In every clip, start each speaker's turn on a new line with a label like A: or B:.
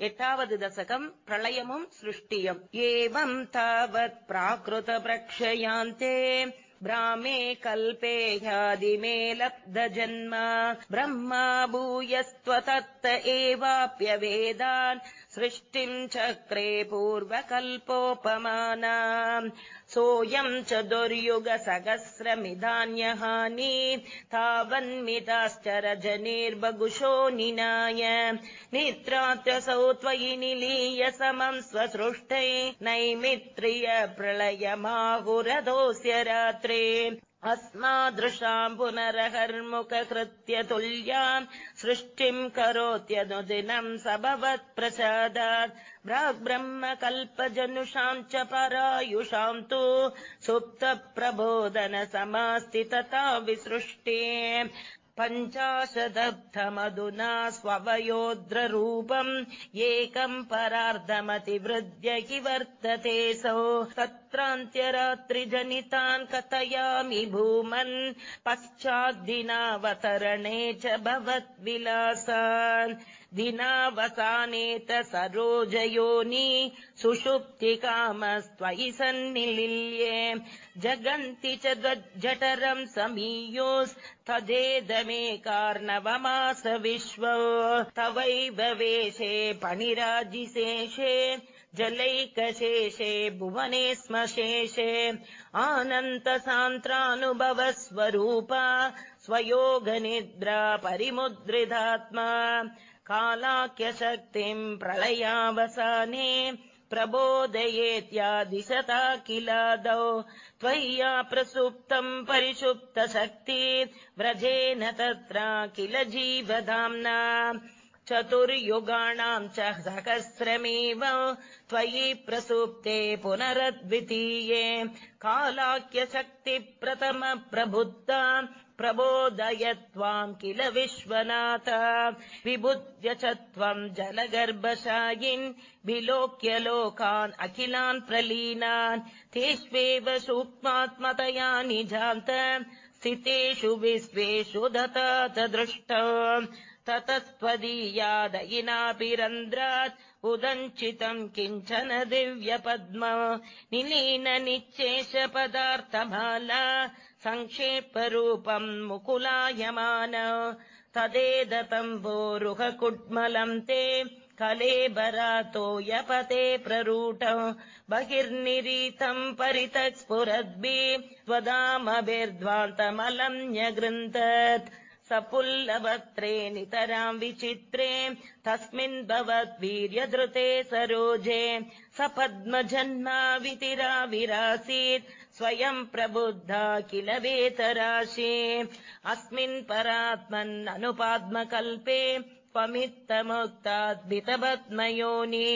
A: एतावद् दशकम् प्रलयमुम् सृष्टियम्। एवम् तावत् प्राकृत प्रक्षयान्ते ब्राह्मे कल्पे ह्यादिमे लब्धजन्म ब्रह्मा भूयस्त्वतत्त एवाप्यवेदान्। सृष्टिम् चक्रे पूर्वकल्पोपमाना सोऽयम् च दुर्युग सहस्रमिधान्यहानि तावन्मिताश्च रजनीर्बगुशो निनाय। निद्रात्रसौ त्वयि निलीय समम् स्वसृष्टै नैमित्रिय प्रलयमाहुरदोऽस्य रात्रे अस्मादृशाम् पुनरहर्मुखकृत्य तुल्याम् सृष्टिम् करोत्यनुदिनम् स ब्रह्म कल्पजनुषाम् च परायुषाम् तु सुप्तप्रबोधन समास्ति तथा विसृष्टे पञ्चाशदब्धमधुना स्ववयोद्ररूपम् एकम् परार्धमतिवृद्ध्य हि वर्तते सौ। तत्रान्त्यरात्रिजनितान् कथयामि भूमन्। पश्चाद्दिनावतरणे च भवद्विलासान्। दिनावसानेत सरोजयोनि सुषुप्तिकामस्त्वयि सन्निलिल्ये। जगन्ति च जठरम् समीयोस्तदेदमेकार्णवमास विश्व। तवैव वेशे पणिराजिशेषे जलैकशेषे भुवने स्म शेषे आनन्तसान्त्रानुभवस्वरूपा स्वयोगनिद्रा परिमुद्रितात्मा कालाख्यशक्तिम् प्रलयावसाने प्रबोधयेत्यादिशता किलादौ त्वय्या प्रसुप्तम् परिषुप्तशक्ति व्रजेन तत्र किल जीवधाम्ना? चतुर्युगाणाम् च सहस्रमेव त्वयि प्रसुप्ते पुनरद्वितीये। कालाख्यशक्तिप्रथम प्रबुद्धा प्रबोधय त्वाम् किल विश्वनाथ? विबुध्य च त्वम् जलगर्भशायिन् विलोक्य लोकान् अखिलान् प्रलीनान्। तेष्वेव सूक्ष्मात्मतया निजान्त स्थितेषु विश्वेषु दतात दृष्ट ततस्त्वदीयादयिनापि रन्ध्रात् उदञ्चितम् किञ्चन दिव्यपद्म निलीन निश्चेष पदार्थमाला सङ्क्षेपरूपम् मुकुलायमान तदेदतम्बोरुहकुड्मलम् ते कलेबरातो यपते प्ररूढ बहिर्निरीतम् परितस्फुरद्भि त्वदामभिर्ध्वान्तमलम् न्यगृन्तत् स नितराम् विचित्रे तस्मिन् भवद्वीर्यधृते सरोजे स पद्मजन्मा विरासीत् स्वयम् प्रबुद्धा किल वेतराशे अस्मिन् परात्मन्ननुपाद्मकल्पे त्वमित्तमुक्ताद्भितपद्मयोनि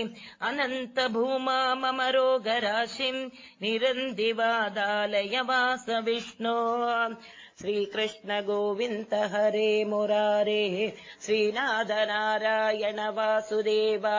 A: अनन्त भूमा मम रोगराशिम् निरन्दिवादालय वास विष्णो श्रीकृष्ण गोविन्द हरे मुरारे श्रीनाथ नारायण वासुदेवा